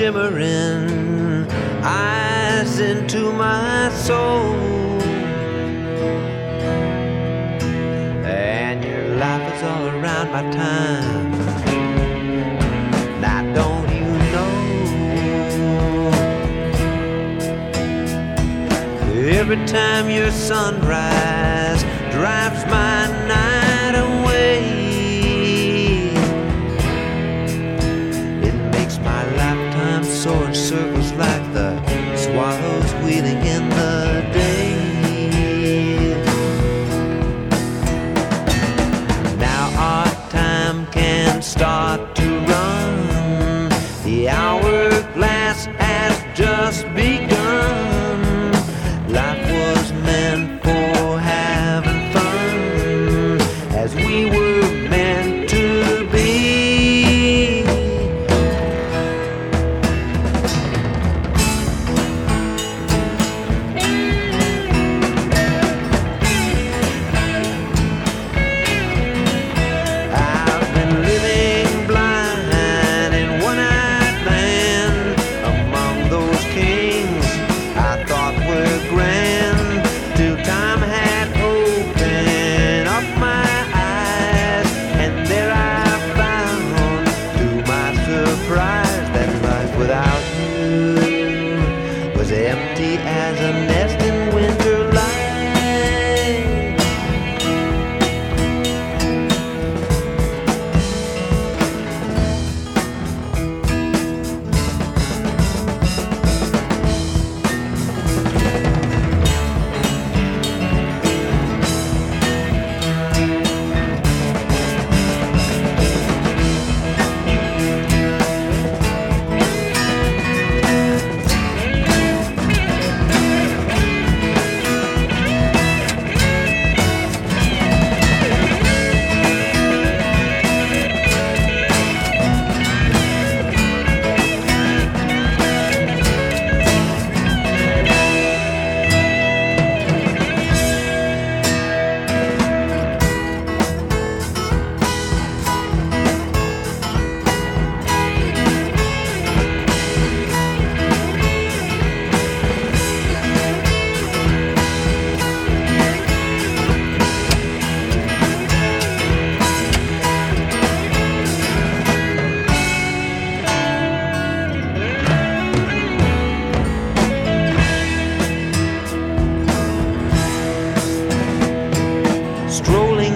shimmering eyes into my soul. And your life is all around my time. Now, don't you know? Every time your sunrise drives my night circles like the swallows wheeling in the day. Now our time can start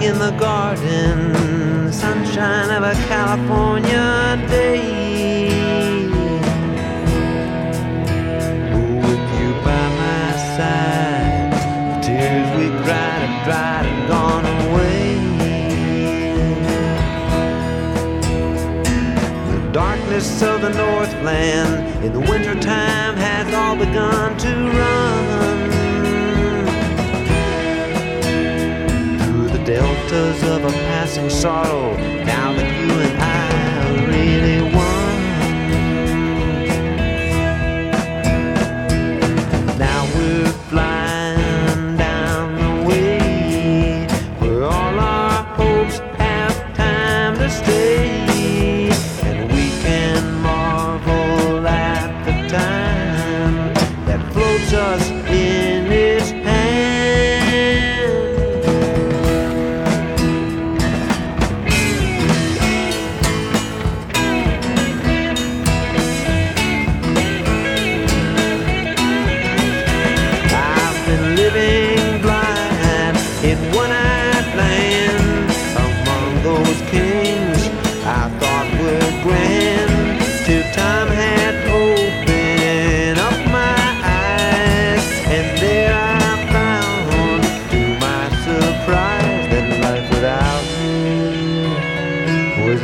in the garden, sunshine of a California day. With you by my side, the tears we cried have dried and gone away. The darkness of the Northland in the wintertime has all begun to run. Deltas of a passing sorrow. Now that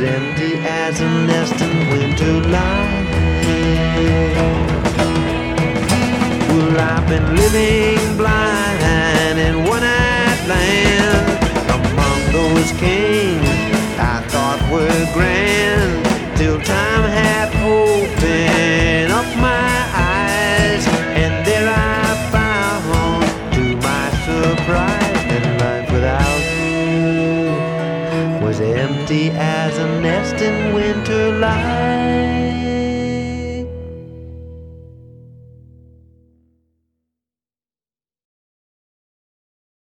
empty as a nest in winter light. Well, I've been living blind in one-eyed land. Among those kings I thought were grand. Till time had opened up my eyes and there I found to my surprise. That life without you was empty in winter light.